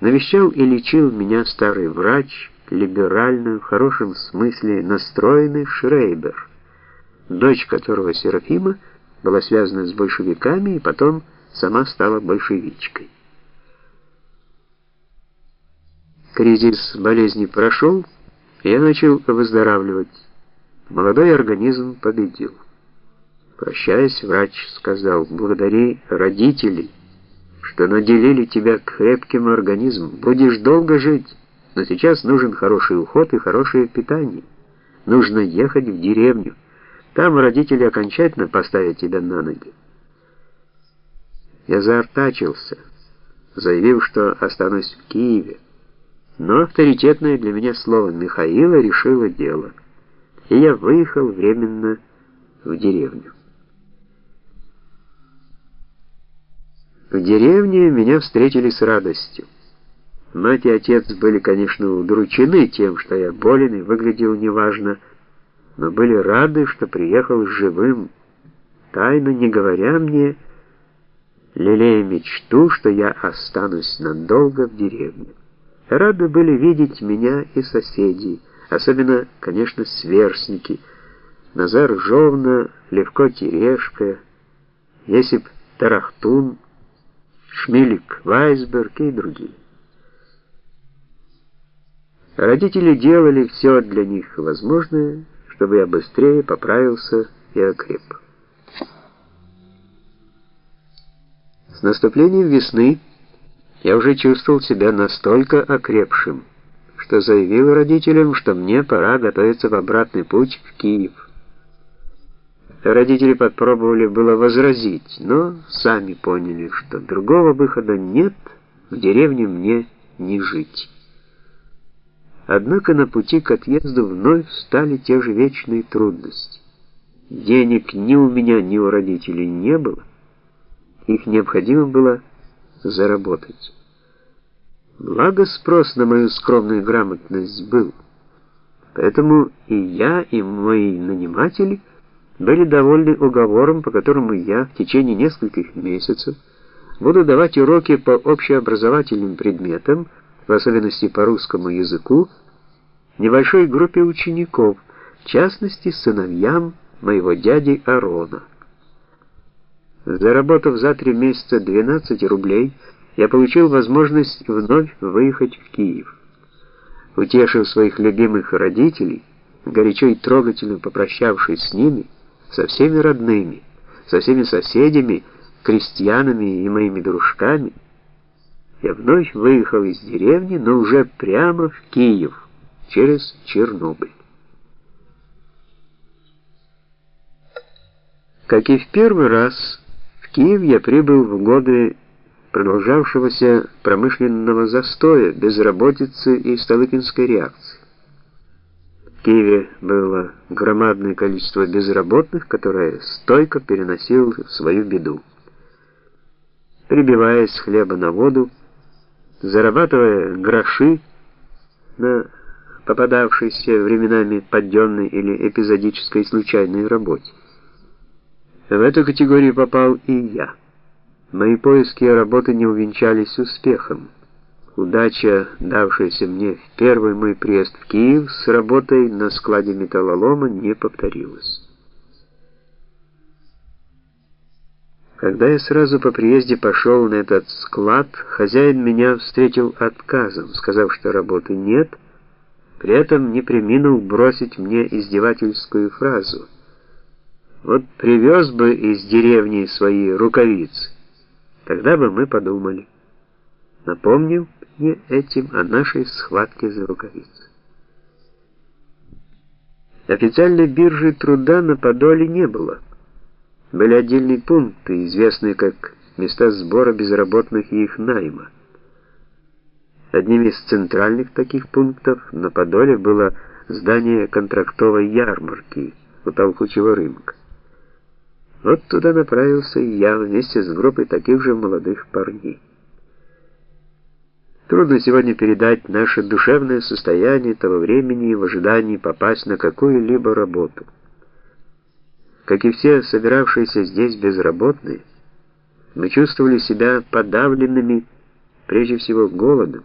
Навещал и лечил меня старый врач, либеральный, в хорошем смысле настроенный Шрейбер, дочь которого Серафима была связана с большевиками и потом сама стала большевичкой. Кризис болезни прошел, и я начал выздоравливать. Молодой организм победил. Прощаясь, врач сказал, благодари родителей, что наделили тебя крепким организмом. Будешь долго жить, но сейчас нужен хороший уход и хорошее питание. Нужно ехать в деревню. Там родители окончательно поставят тебя на ноги. Я заортачился, заявив, что останусь в Киеве. Но авторитетное для меня слово Михаила решило дело, и я выехал временно в деревню. В деревне меня встретили с радостью. Мать и отец были, конечно, удручены тем, что я болен и выглядел неважно, но были рады, что приехал живым, тайно не говоря мне, лелея мечту, что я останусь надолго в деревне. Рады были видеть меня и соседи, особенно, конечно, сверстники. Назар Жовна, Левко Терешка, Есип Тарахтун, Шмилик Вайсберг и другие. Родители делали все для них возможное, чтобы я быстрее поправился и окреп. С наступлением весны я уже чувствовал себя настолько окрепшим, что заявил родителям, что мне пора готовиться в обратный путь в Киев. Родители попробовали было возразить, но сами поняли, что другого выхода нет, в деревне мне не жить. Однако на пути к отъезду вновь встали те же вечные трудности. Денег ни у меня, ни у родителей не было. Их необходимо было заработать. Благо спрос на мою скромную грамотность был. Поэтому и я, и мои наниматели были довольны уговором, по которому я в течение нескольких месяцев буду давать уроки по общеобразовательным предметам, в особенности по русскому языку, небольшой группе учеников, в частности, сыновьям моего дяди Арона. Заработав за три месяца 12 рублей, я получил возможность вновь выехать в Киев. Утешив своих любимых родителей, горячо и трогательно попрощавшись с ними, со всеми родными, со всеми соседями, крестьянами и моими дружками, я вновь выехал из деревни, но уже прямо в Киев, через Чернобыль. Как и в первый раз, в Киев я прибыл в годы продолжавшегося промышленного застоя, безработицы и Столыпинской реакции. Киеве было громадное количество безработных, которое стойко переносило свою беду. Прибиваясь с хлеба на воду, зарабатывая гроши на попадавшейся временами подденной или эпизодической случайной работе. В эту категорию попал и я. Мои поиски работы не увенчались успехом. Удача, давшаяся мне в первый мой приезд в Киев с работой на складе металлолома, не повторилась. Когда я сразу по приезде пошел на этот склад, хозяин меня встретил отказом, сказав, что работы нет, при этом не преминул бросить мне издевательскую фразу. Вот привез бы из деревни свои рукавицы. Тогда бы мы подумали. Напомнил мне этим о нашей схватке за рукавицы. Официальной биржи труда на Подоле не было. Были отдельные пункты, известные как места сбора безработных и их найма. Одним из центральных таких пунктов на Подоле было здание контрактовой ярмарки у толкучего рынка. Вот туда направился и я вместе с группой таких же молодых парней. Трудно сегодня передать наше душевное состояние того времени в ожидании попасть на какую-либо работу. Как и все собиравшиеся здесь безработные, мы чувствовали себя подавленными прежде всего голодом.